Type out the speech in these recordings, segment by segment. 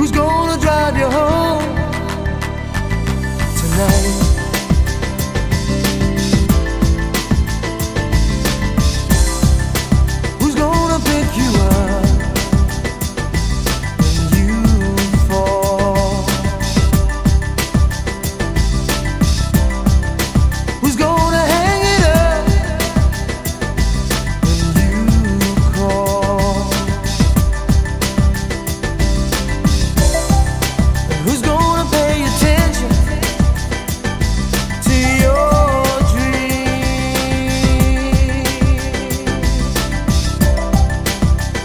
Who's gonna drive you home tonight?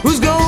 Who's going?